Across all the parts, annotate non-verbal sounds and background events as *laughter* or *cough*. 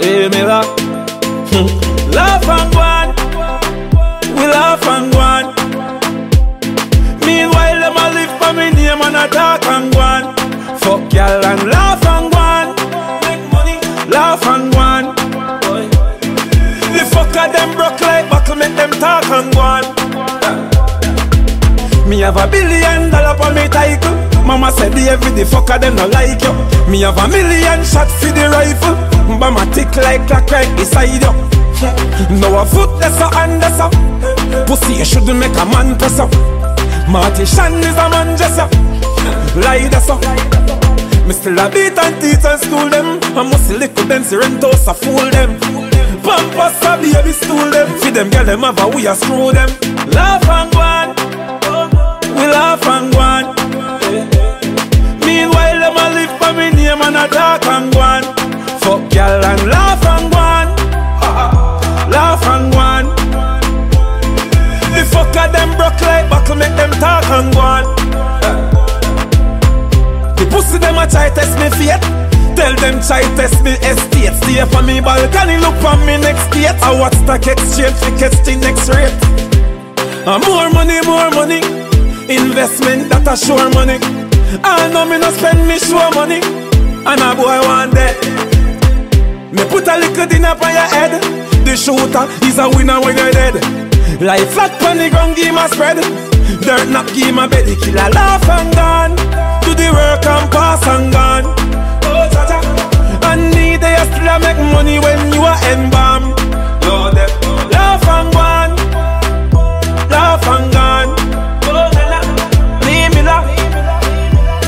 Hey, me laugh. laugh and go on. We laugh and go on. Meanwhile, them a live for me name and a talk and go on. Fuck y'all and laugh and go on. Make money. Laugh and go on. The fucker them broke like buckle, make them talk and go on. Me have a billion dollar for me title. Mama said the every the fucker them no like you. Me have a million shot for the rifle. But my tick like clock right beside you. No a foot that's a hand that's a. Pussy you shouldn't make a man press up. Marty Shan is a man just up. Lie that's up. Me still a beat and teach and school them. I must little them Rentos a fool them. Pampas a baby stool them. Feed them girl them have a we a screw them. Laugh and go name and a talk and go on. Fuck y'all and laugh and go on. *laughs* Laugh and go on. The fucker them broke like buckle, make them talk and go on. The pussy them a try test me fate. Tell them try test me estate. Stay for me balcony, look for me next gate. I watch stock exchange, we catch the next rate. And more money, more money. Investment that a sure money. Ah, I know me no spend me sure money. And a boy want that. Me put a little dinner on your head. The shooter is a winner when you're dead. Life flat on the ground, give my spread. Dirt knock, give my belly, kill a laugh and gone. Do the work and pass and gone. Oh, cha cha. And need they still a make money when you are embalm. Lord, laugh and gone. Laugh and gone. Oh, la, la. Leave me laugh.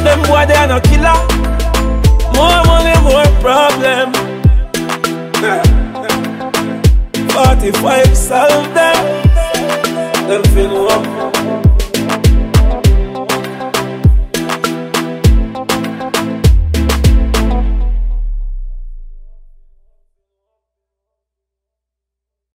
Them boy they are no killer. Problem. 45 solve them.